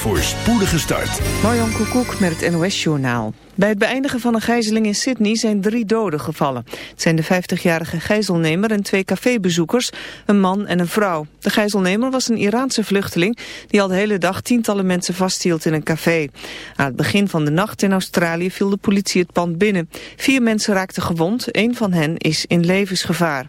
voor spoedige start. Marjan Koekoek met het NOS-journaal. Bij het beëindigen van een gijzeling in Sydney zijn drie doden gevallen. Het zijn de 50-jarige gijzelnemer en twee cafébezoekers, een man en een vrouw. De gijzelnemer was een Iraanse vluchteling die al de hele dag tientallen mensen vasthield in een café. Aan het begin van de nacht in Australië viel de politie het pand binnen. Vier mensen raakten gewond, één van hen is in levensgevaar.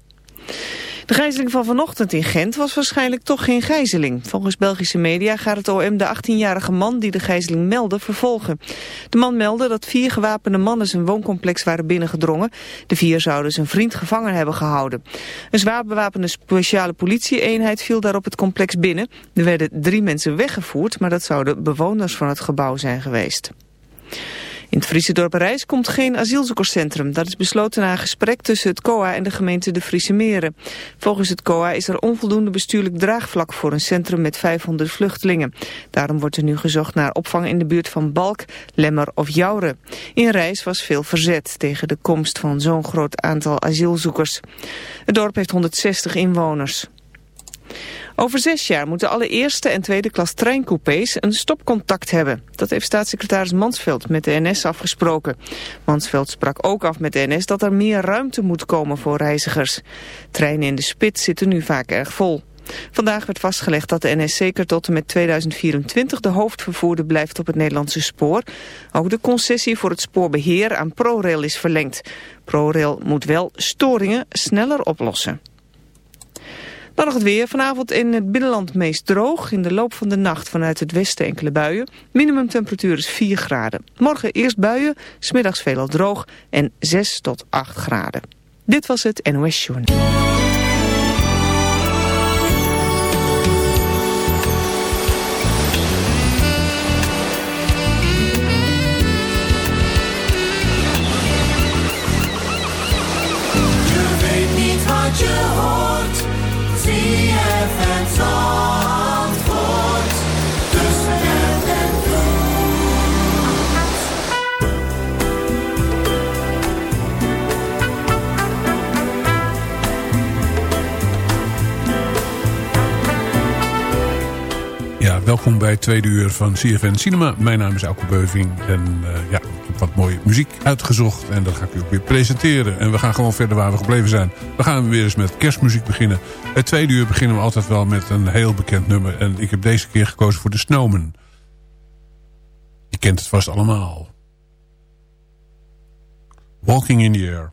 De gijzeling van vanochtend in Gent was waarschijnlijk toch geen gijzeling. Volgens Belgische media gaat het OM de 18-jarige man die de gijzeling meldde vervolgen. De man meldde dat vier gewapende mannen zijn wooncomplex waren binnengedrongen. De vier zouden zijn vriend gevangen hebben gehouden. Een zwaar bewapende speciale politieeenheid viel daarop het complex binnen. Er werden drie mensen weggevoerd, maar dat zouden bewoners van het gebouw zijn geweest. In het Friese dorp Rijs komt geen asielzoekerscentrum. Dat is besloten na een gesprek tussen het COA en de gemeente de Friese Meren. Volgens het COA is er onvoldoende bestuurlijk draagvlak voor een centrum met 500 vluchtelingen. Daarom wordt er nu gezocht naar opvang in de buurt van Balk, Lemmer of Jouren. In Rijs was veel verzet tegen de komst van zo'n groot aantal asielzoekers. Het dorp heeft 160 inwoners. Over zes jaar moeten alle eerste en tweede klas treincoupés een stopcontact hebben. Dat heeft staatssecretaris Mansveld met de NS afgesproken. Mansveld sprak ook af met de NS dat er meer ruimte moet komen voor reizigers. Treinen in de spits zitten nu vaak erg vol. Vandaag werd vastgelegd dat de NS zeker tot en met 2024 de hoofdvervoerder blijft op het Nederlandse spoor. Ook de concessie voor het spoorbeheer aan ProRail is verlengd. ProRail moet wel storingen sneller oplossen. Dan nog het weer. Vanavond in het binnenland meest droog. In de loop van de nacht vanuit het westen enkele buien. Minimumtemperatuur is 4 graden. Morgen eerst buien, smiddags veelal droog en 6 tot 8 graden. Dit was het NOS Journal. Welkom bij het tweede uur van CFN Cinema. Mijn naam is Alko Beuving en uh, ja, ik heb wat mooie muziek uitgezocht en dat ga ik u ook weer presenteren. En we gaan gewoon verder waar we gebleven zijn. We gaan weer eens met kerstmuziek beginnen. Het tweede uur beginnen we altijd wel met een heel bekend nummer en ik heb deze keer gekozen voor de Snowman. Je kent het vast allemaal. Walking in the Air.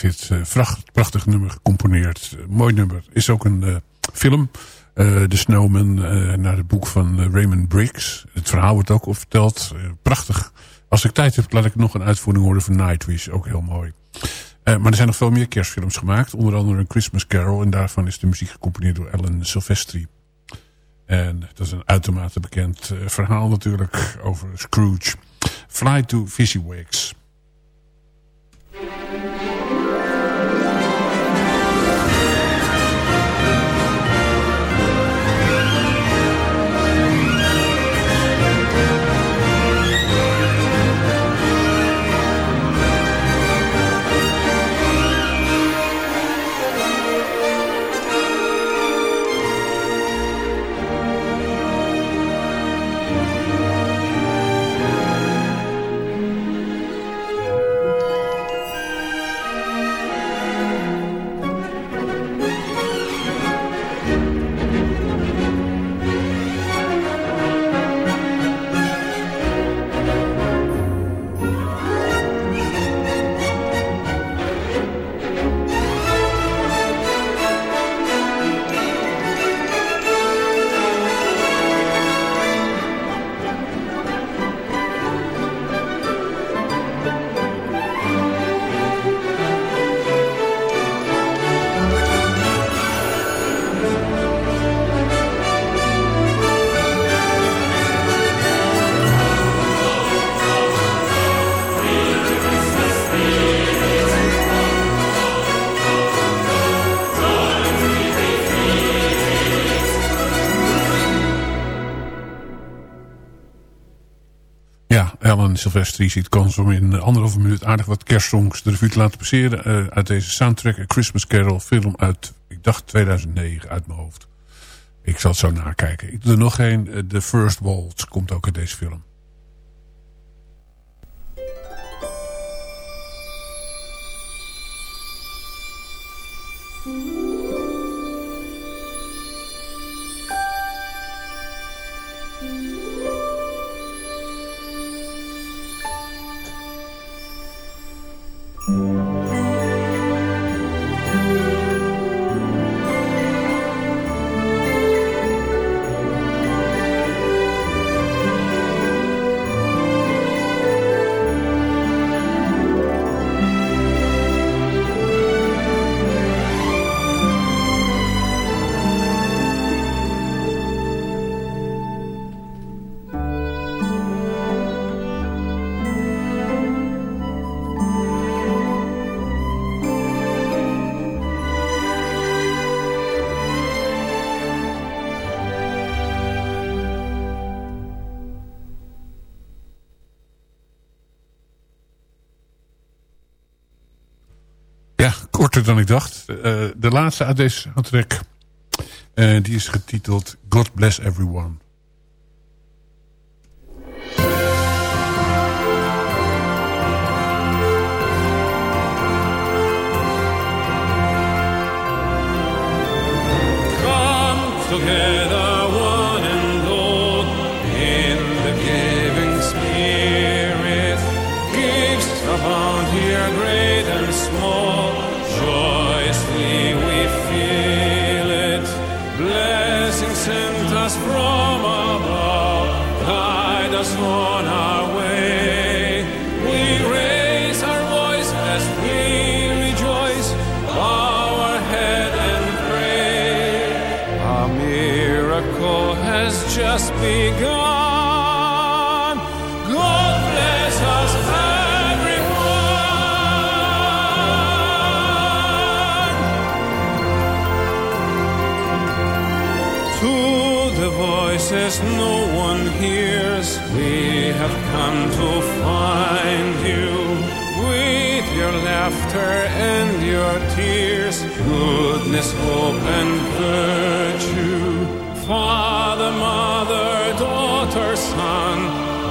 Heeft dit uh, prachtig nummer gecomponeerd. mooi nummer. Is ook een uh, film. The Snowman, naar het boek van Raymond Briggs. Het verhaal wordt ook verteld. prachtig. Als ik tijd heb, laat ik nog een uitvoering horen van Nightwish. Ook heel mooi. maar er zijn nog veel meer kerstfilms gemaakt. Onder andere een Christmas Carol. En daarvan is de muziek gecomponeerd door Alan Silvestri. En dat is een uitermate bekend verhaal natuurlijk over Scrooge. Fly to Wakes. Sylvester ziet kans om in anderhalve minuut aardig wat kerstsongs de revue te laten passeren. Uh, uit deze soundtrack, A Christmas Carol, film uit, ik dacht 2009 uit mijn hoofd. Ik zal het zo nakijken. Ik doe er nog een, uh, The First Waltz komt ook uit deze film. Dan ik dacht. Uh, de laatste uit deze soundtrack. Uh, die is getiteld God Bless Everyone. Just begun. God bless us, everyone. To the voices no one hears, we have come to find you. With your laughter and your tears, goodness, hope, and virtue. Father, mother, daughter, son,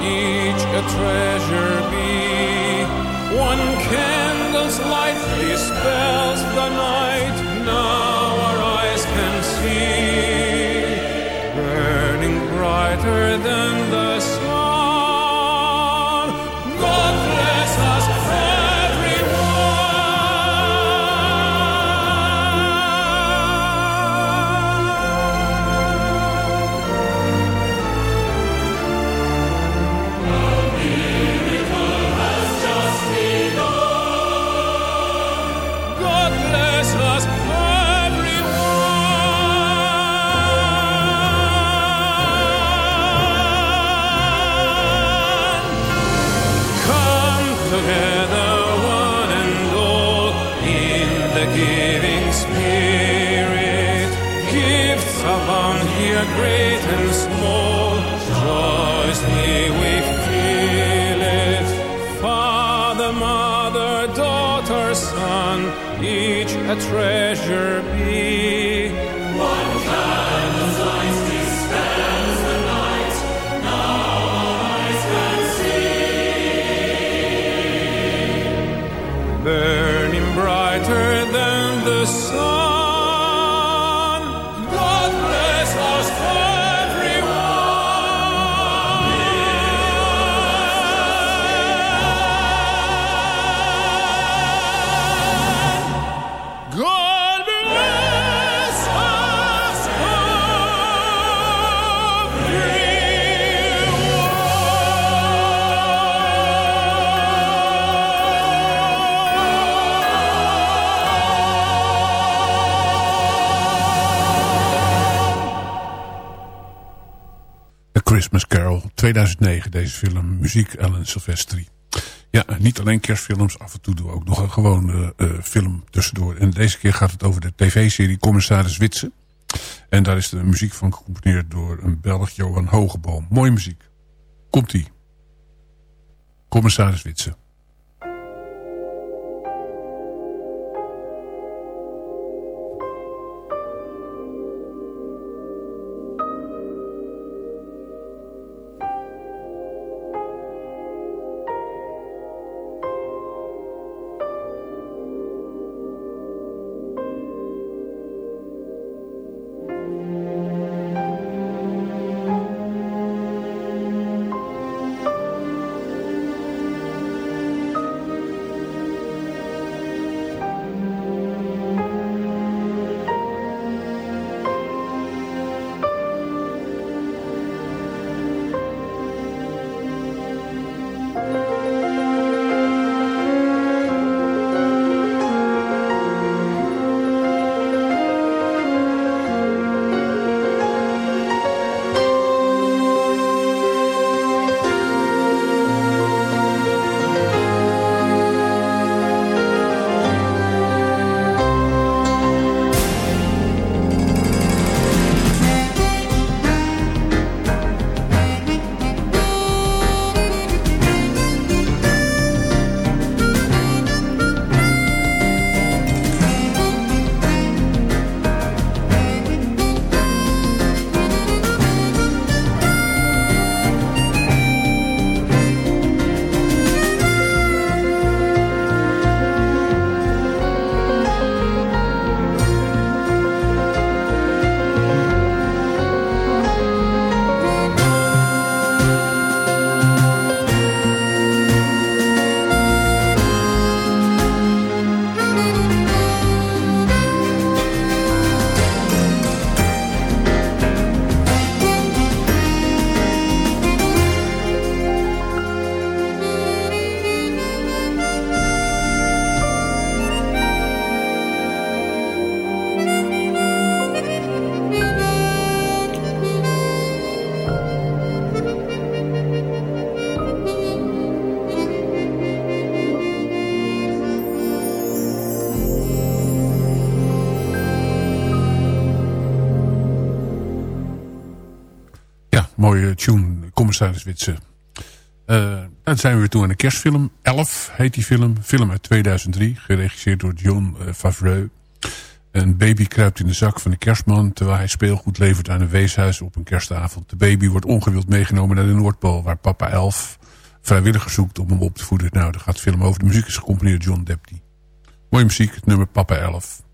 each a treasure be. One candle's light dispels the night, now our eyes can see burning brighter than the 2009, deze film. Muziek Ellen Silvestri. Ja, niet alleen kerstfilms. Af en toe doen we ook nog een gewone eh, film tussendoor. En deze keer gaat het over de tv-serie Commissaris Witse. En daar is de muziek van gecomponeerd door een Belg, Johan Hogeboom. Mooie muziek. Komt-ie. Commissaris Witse. Tune, commissaris Witse. Uh, dan zijn we weer toe aan de kerstfilm. Elf heet die film. Film uit 2003, geregisseerd door John uh, Favreau. Een baby kruipt in de zak van de kerstman... terwijl hij speelgoed levert aan een weeshuis op een kerstavond. De baby wordt ongewild meegenomen naar de Noordpool... waar papa Elf vrijwilligers zoekt om hem op te voeden. Nou, daar gaat de film over. De muziek is gecomponeerd door John Depty. Mooie muziek, het nummer Papa Elf.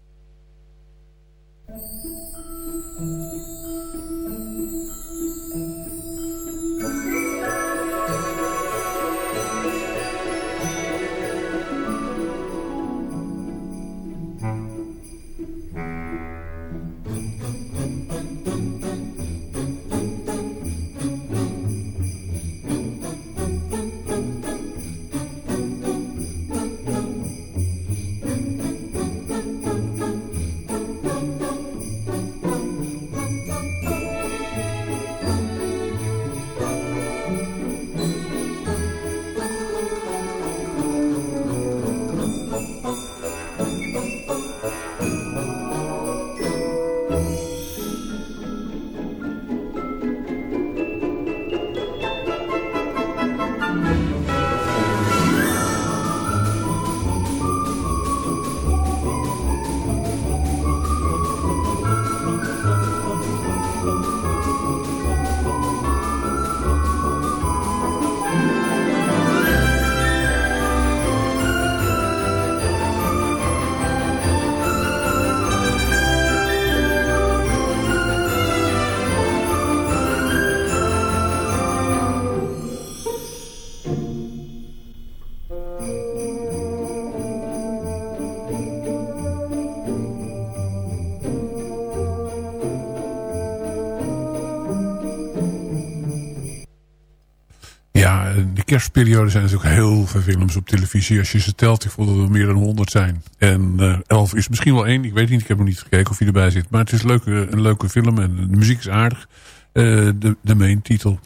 Kerstperiode zijn natuurlijk heel veel films op televisie. Als je ze telt, ik voel dat er meer dan 100 zijn. En uh, Elf is misschien wel één. Ik weet niet, ik heb nog niet gekeken of hij erbij zit. Maar het is een leuke, een leuke film en de muziek is aardig. Uh, de, de main titel.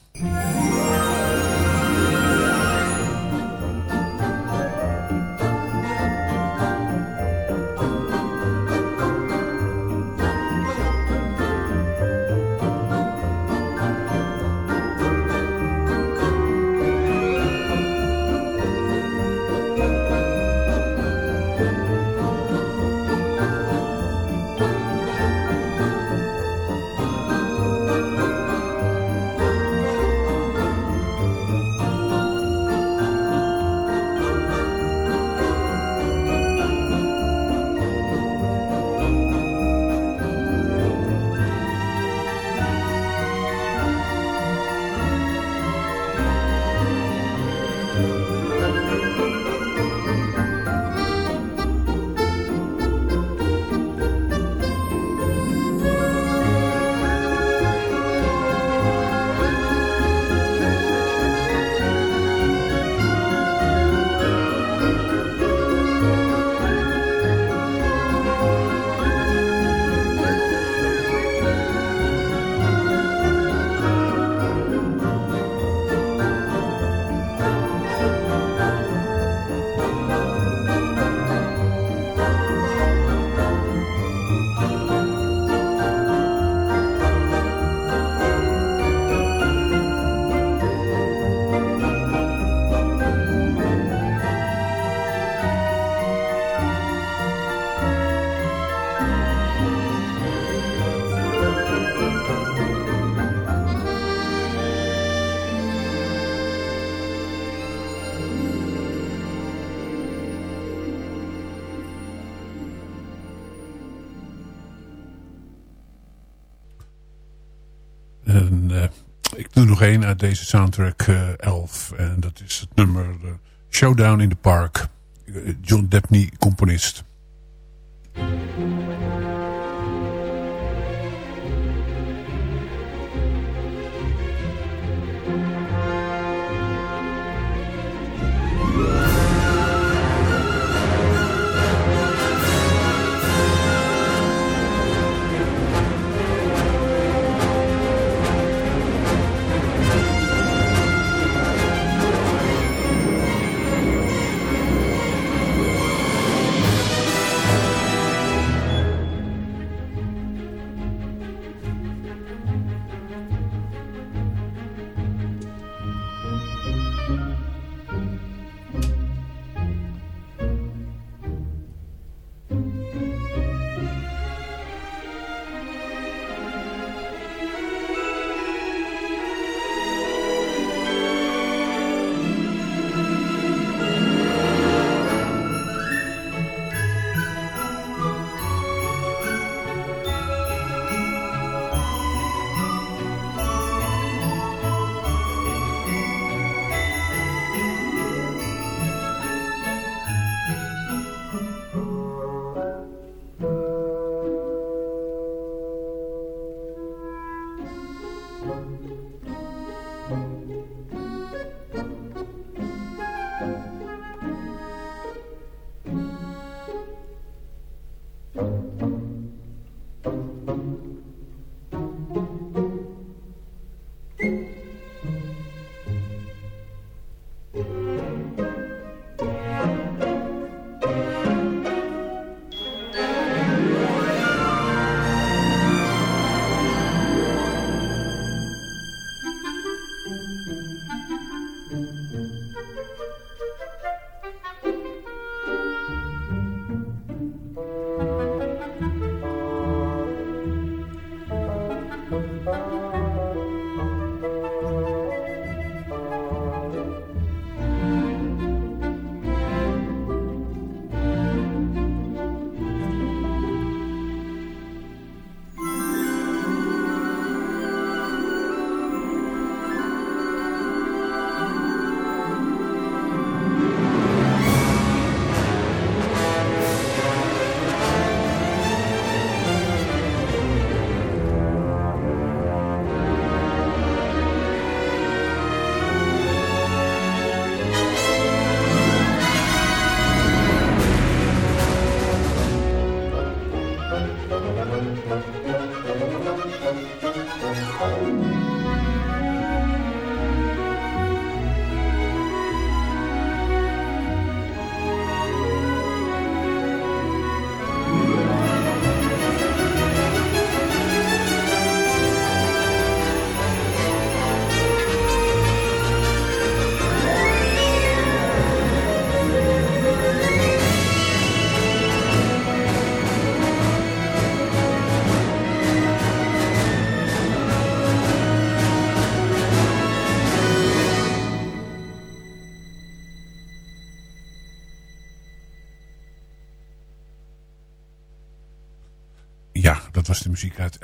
Nog één uit deze soundtrack uh, eh, 11. En dat is het nummer uh, Showdown in the Park. Uh, John Debney, componist.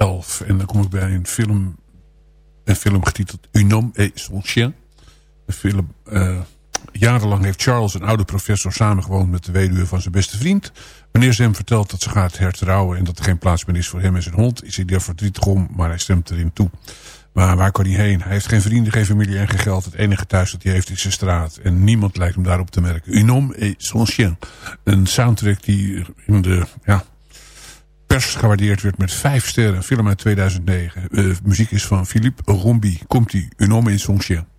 En dan kom ik bij een film, een film getiteld Unom et son chien. Een film, eh, jarenlang heeft Charles, een oude professor, samengewoond met de weduwe van zijn beste vriend. Wanneer ze hem vertelt dat ze gaat hertrouwen en dat er geen plaats meer is voor hem en zijn hond, is hij daar verdrietig om, maar hij stemt erin toe. Maar waar kan hij heen? Hij heeft geen vrienden, geen familie en geen geld. Het enige thuis dat hij heeft is zijn straat. En niemand lijkt hem daarop te merken. Unom et son chien. Een soundtrack die in de ja, pers gewaardeerd werd met vijf sterren. Film uit 2009. Uh, muziek is van Philippe Rombi. Komt-ie. Un homme chien.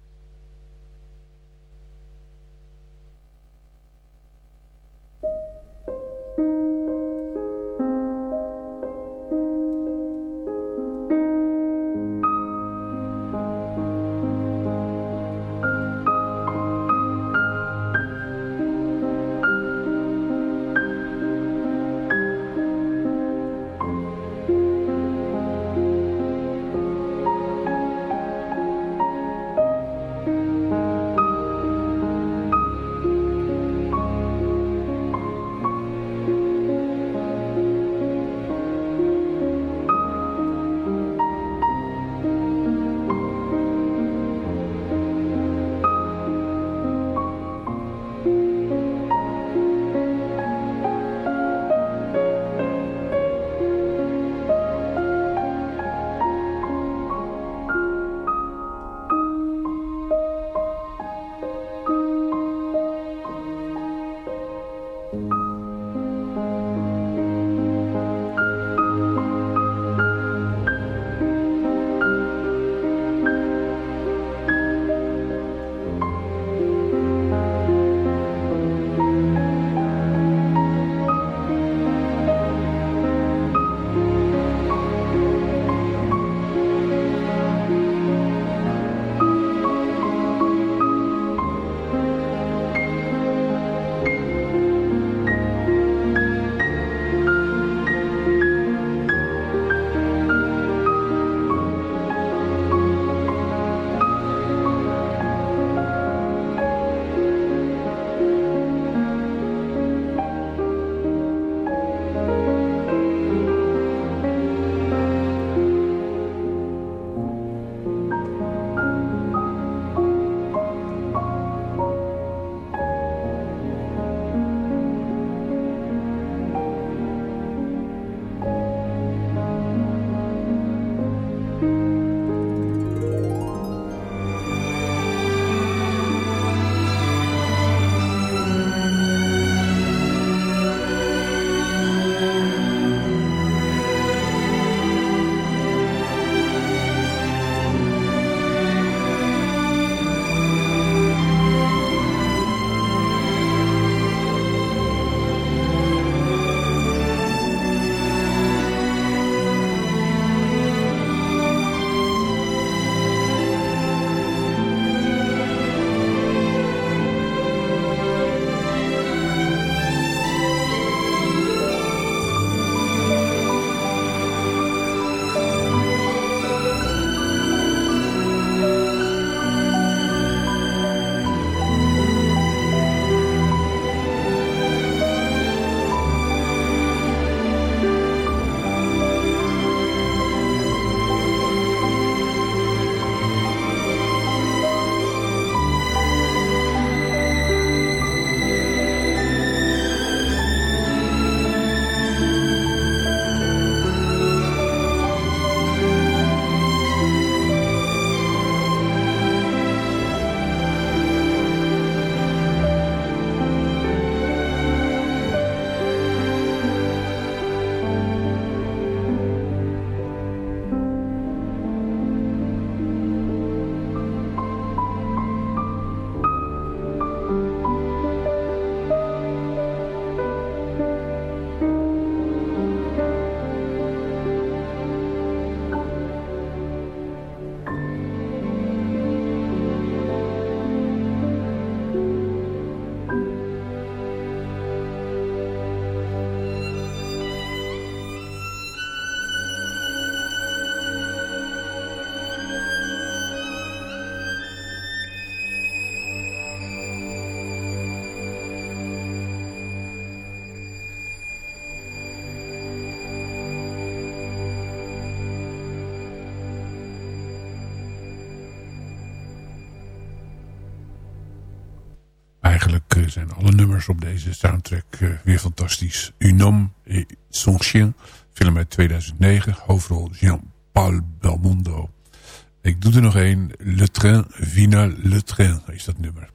Zijn alle nummers op deze soundtrack uh, weer fantastisch. Un homme et son chien, film uit 2009, hoofdrol Jean-Paul Belmondo. Ik doe er nog één, Le Train, Vina Le Train is dat nummer.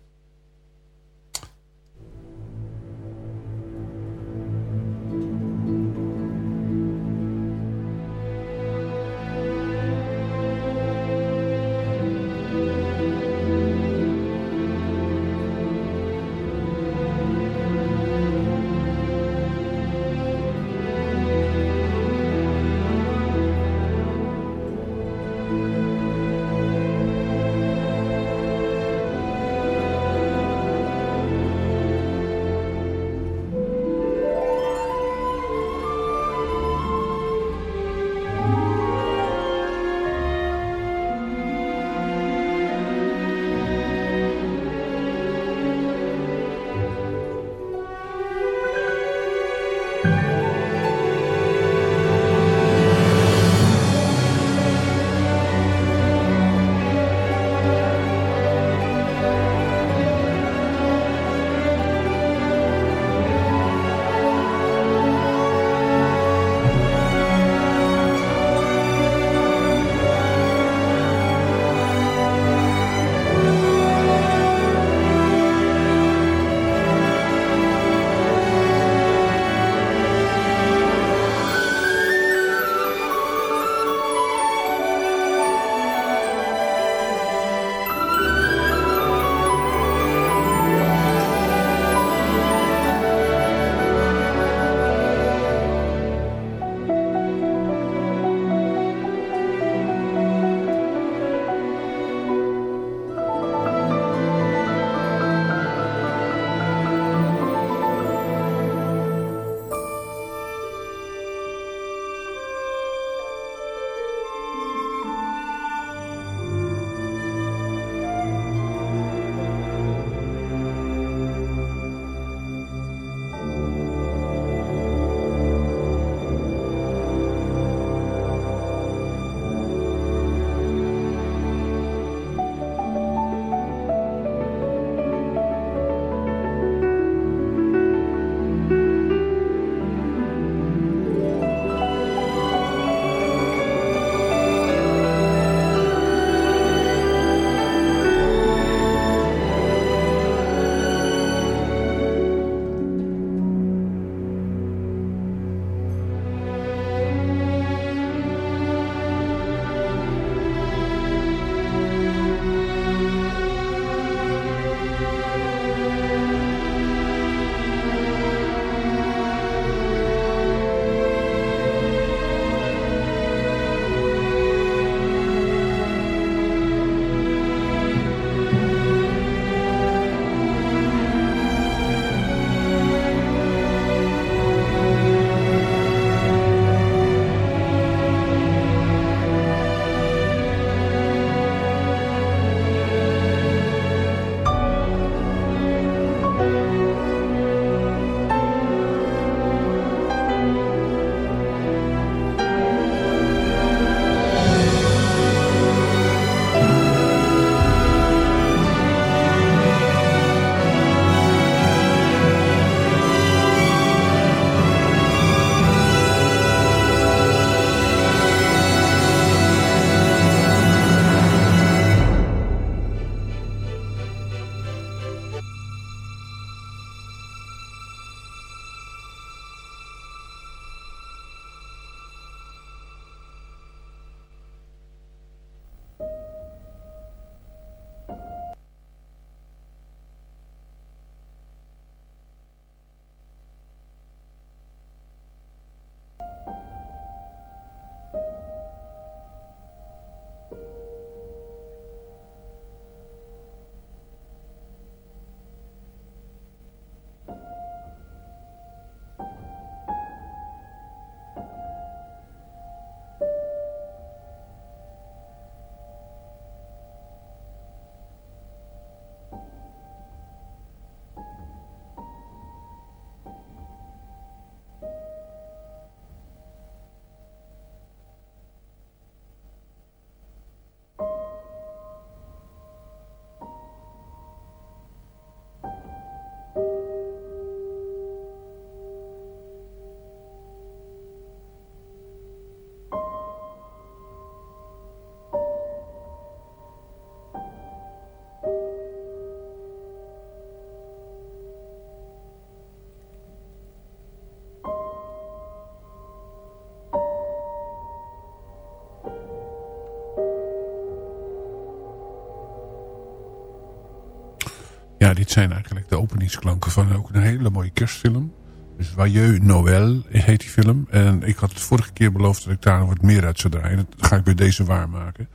Ja, dit zijn eigenlijk de openingsklanken van ook een hele mooie kerstfilm. Dus Noël heet die film. En ik had het vorige keer beloofd dat ik daar wat meer uit zou draaien. Dat ga ik bij deze waarmaken.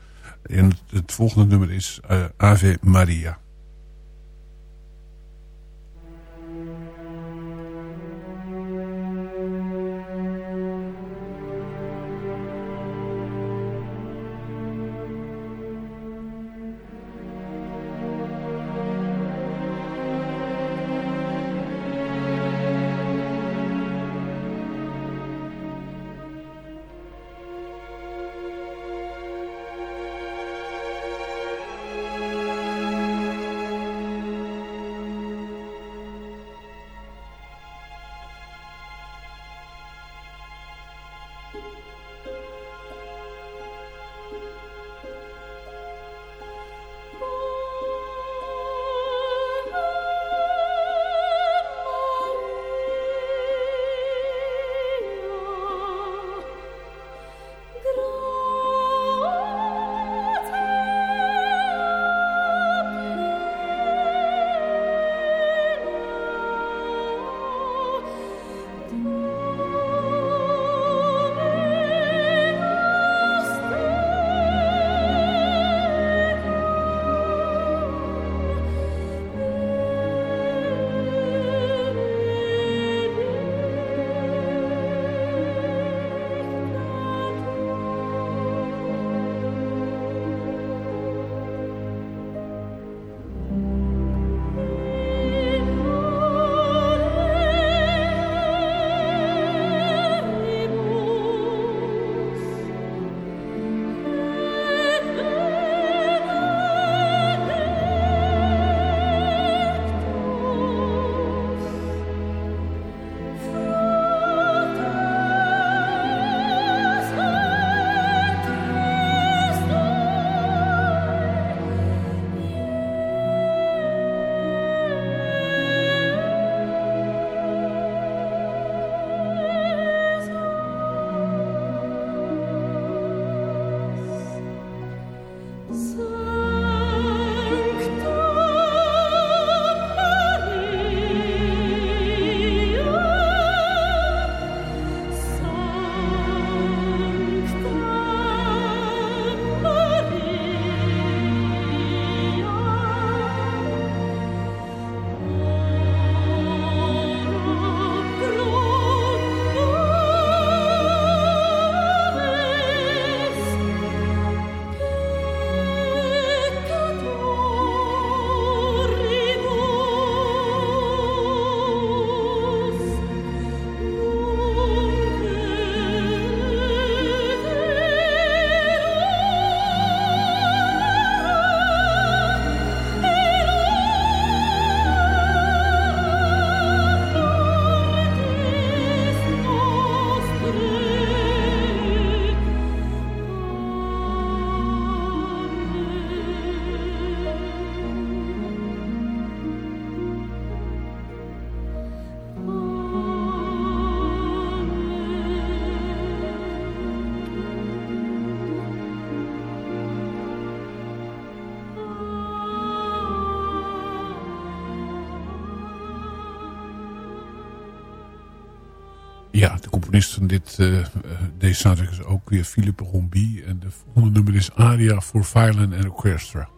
En het, volgende nummer is uh, Ave Maria. Componist van dit, uh, deze soundtrack is ook weer Philippe Rombi. En de volgende nummer is Aria for Violin and Orchestra.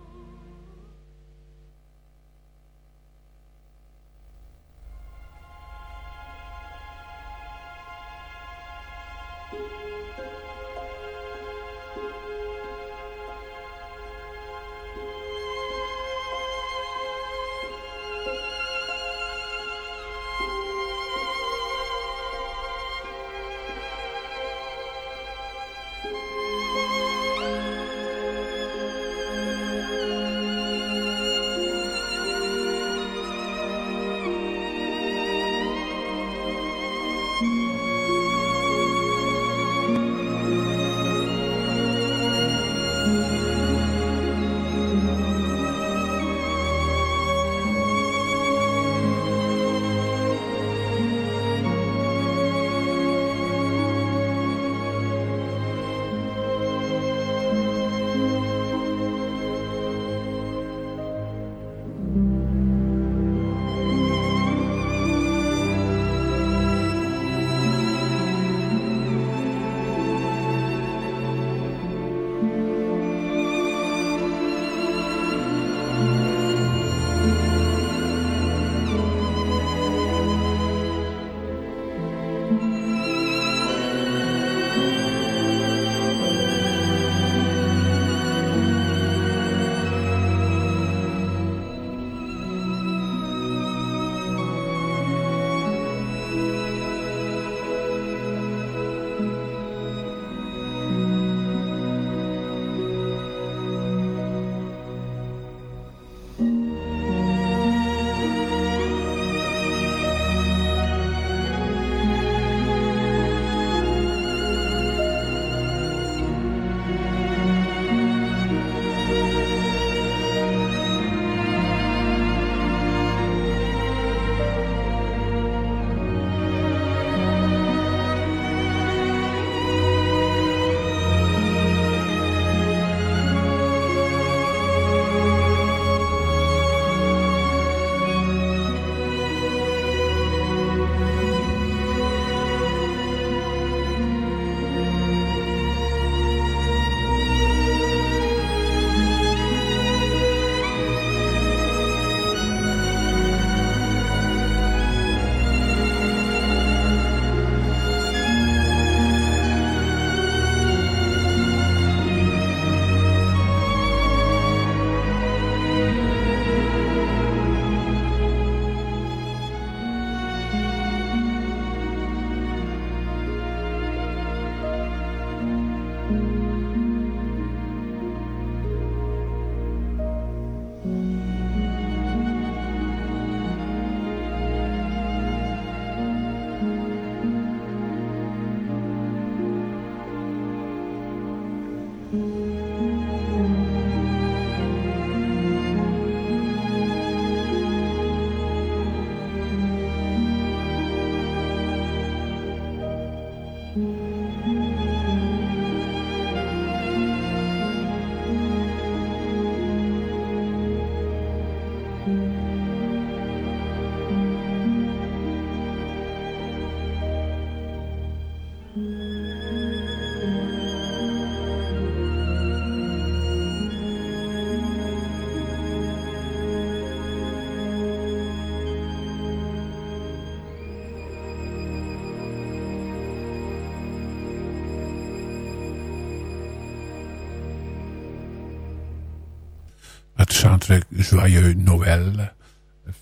Soundtrack Joyeux Noël.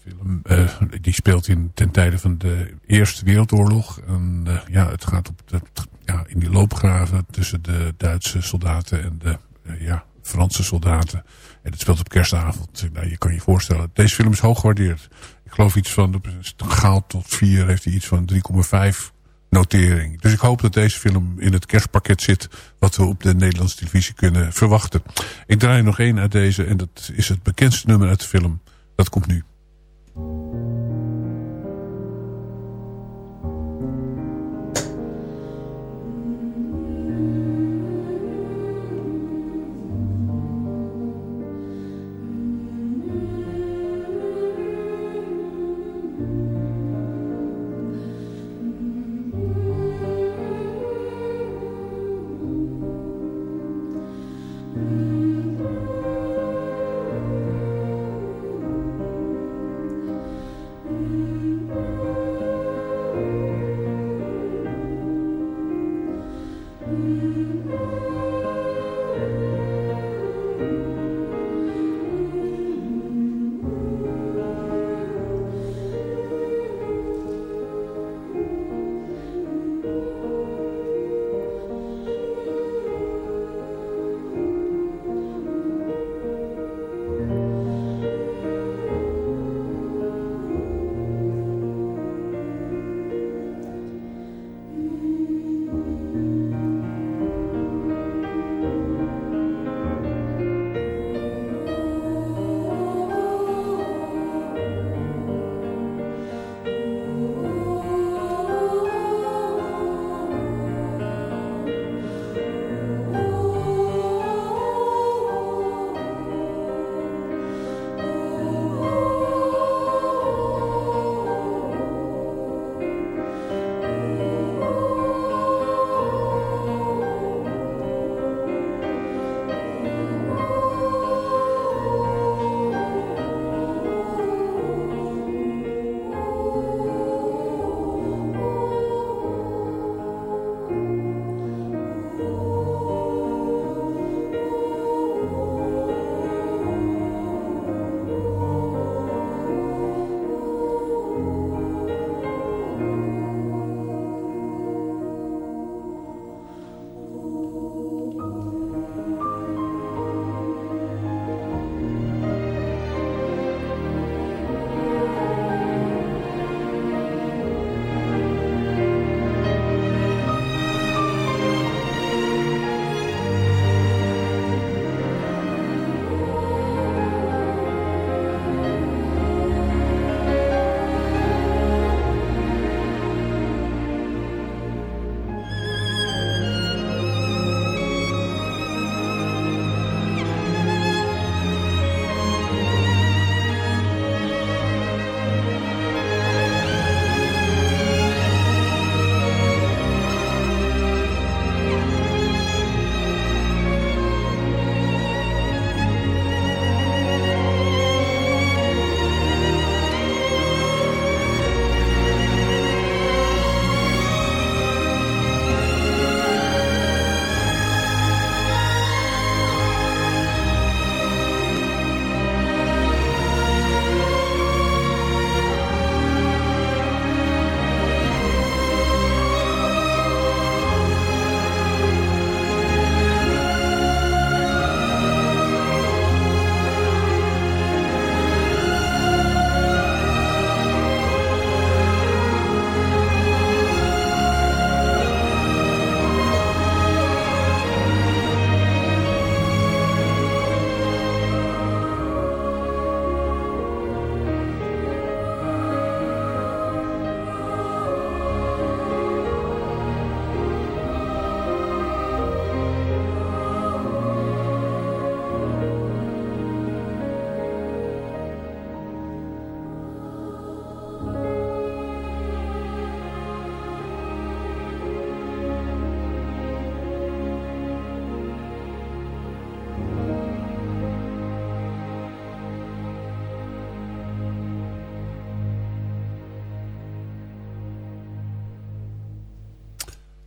Film, uh, die speelt in, ten tijde van de Eerste Wereldoorlog. En, uh, ja, het gaat op de, ja, in die loopgraven tussen de Duitse soldaten en de uh, ja, Franse soldaten. En het speelt op kerstavond. Nou, je kan je voorstellen, deze film is hoog gewaardeerd. Ik geloof iets van, gehaald tot 4 heeft hij iets van 3,5 notering. Dus ik hoop dat deze film in het kerstpakket zit... wat we op de Nederlandse televisie kunnen verwachten. Ik draai nog één uit deze en dat is het bekendste nummer uit de film. Dat komt nu.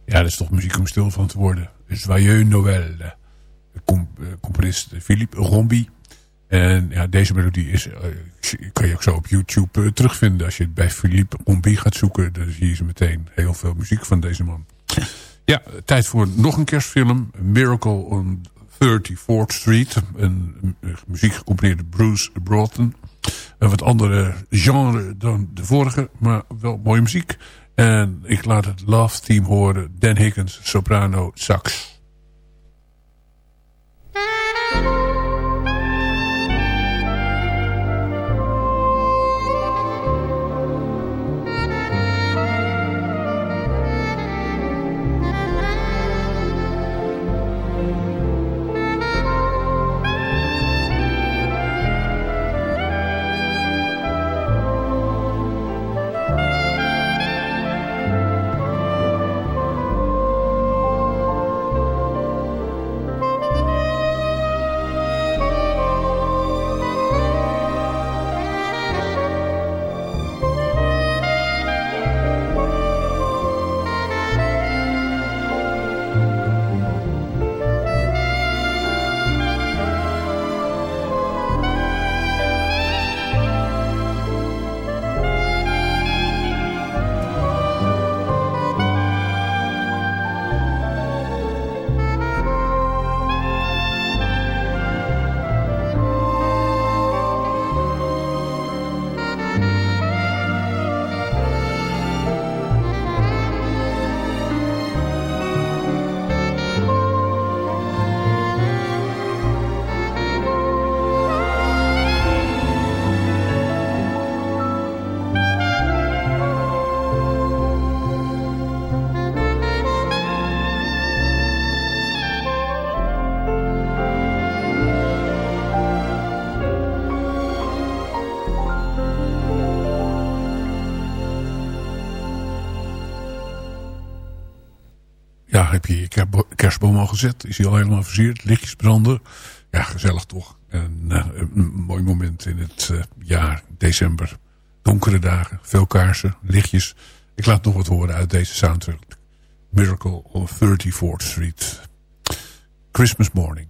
Ja, dat is toch muziek om stil van te worden. Joyeux Noël. De comp componist Philippe Rombi. En ja, deze melodie is, uh, kan je ook zo op YouTube uh, terugvinden. Als je het bij Philippe Rombi gaat zoeken, dan zie je ze meteen heel veel muziek van deze man. Ja, tijd voor nog een kerstfilm. Miracle on 34th Street. Een, een muziek gecomponeerd door Bruce Broughton. Een wat andere genre dan de vorige, maar wel mooie muziek. En ik laat het Love Team horen. Dan Higgins, soprano, sax. Heb je je kerstboom al gezet? Is hij al helemaal versierd? Lichtjes branden? Ja, gezellig toch. En, uh, een mooi moment in het uh, jaar, december. Donkere dagen, veel kaarsen, lichtjes. Ik laat nog wat horen uit deze soundtrack. Miracle on 34th Street. Christmas Morning.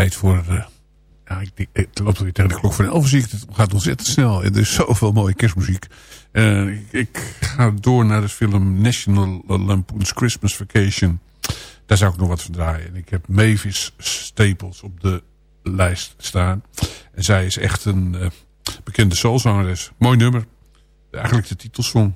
Tijd voor... Ja, ik, het loopt weer tegen de klok van 11 zie ik. Het gaat ontzettend snel. Er is zoveel mooie kerstmuziek. Ik, ik, ga door naar de film National Lampoon's Christmas Vacation. Daar zou ik nog wat van draaien. Ik heb Mavis Staples op de lijst staan. En zij is echt een uh, bekende soulzangeres. Mooi nummer. Eigenlijk de titelsong.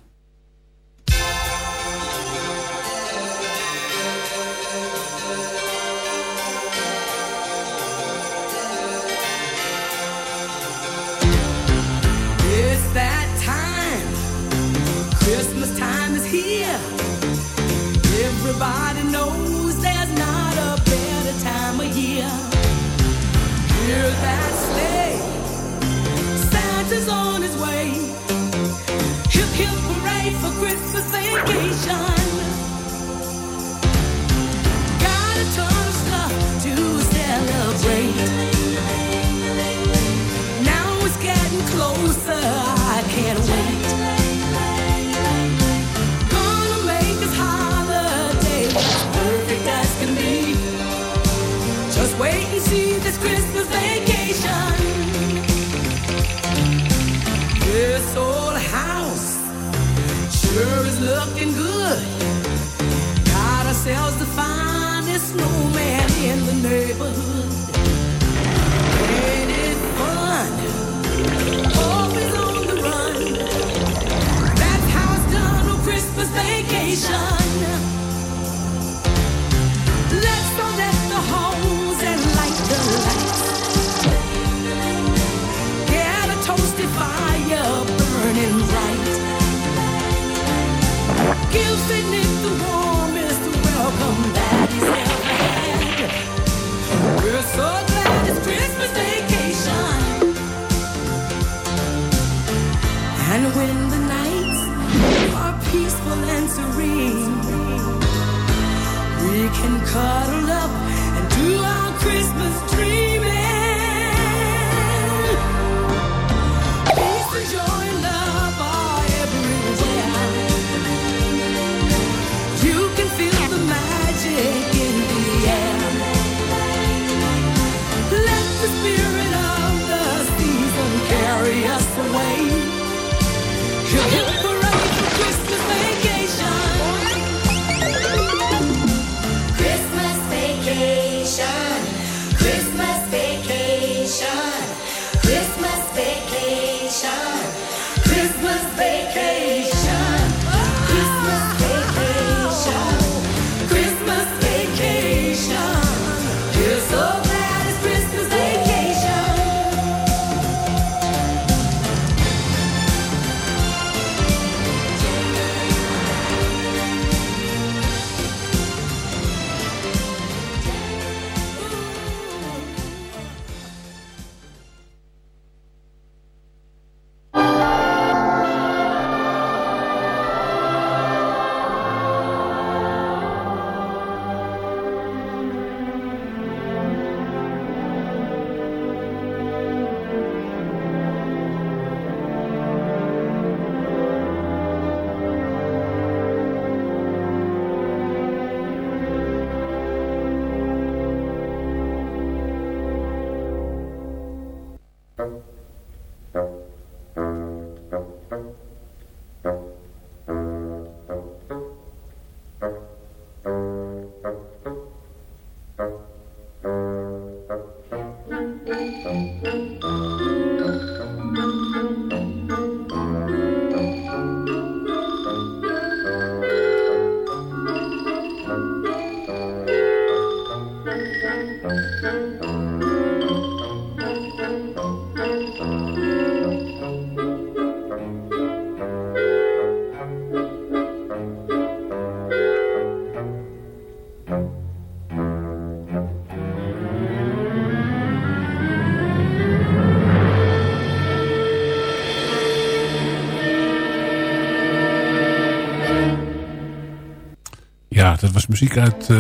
Was muziek uit... eh,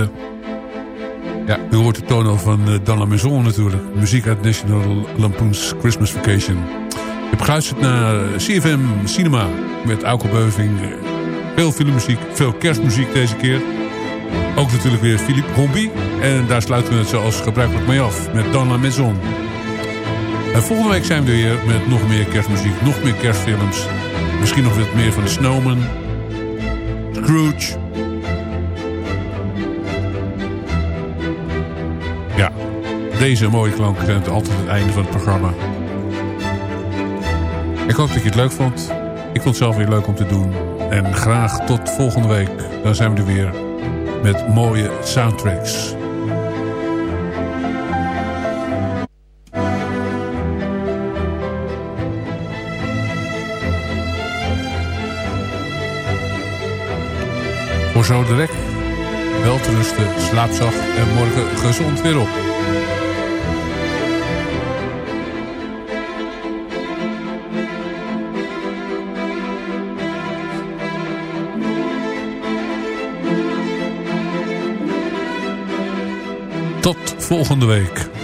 ja, u hoort de toon al van uh, Dan La Maison natuurlijk. Muziek uit National Lampoon's Christmas Vacation. Je hebt geluisterd naar eh, CFM Cinema met Auke Beuving. Eh, Veel filmmuziek, veel kerstmuziek deze keer. Ook natuurlijk weer Philippe Gombi. En daar sluiten we het zoals gebruikelijk mee af met Dans la Maison. En volgende week zijn we weer met nog meer kerstmuziek, nog meer kerstfilms. Misschien nog wat meer van de Snowman. Scrooge. Deze mooie klanken zijn altijd het einde van het programma. Ik hoop dat je het leuk vond. Ik vond het zelf weer leuk om te doen. En graag tot volgende week. Dan zijn we er weer met mooie soundtracks. Voor zo direct. Wel te rusten, slaap zacht en morgen gezond weer op. volgende week.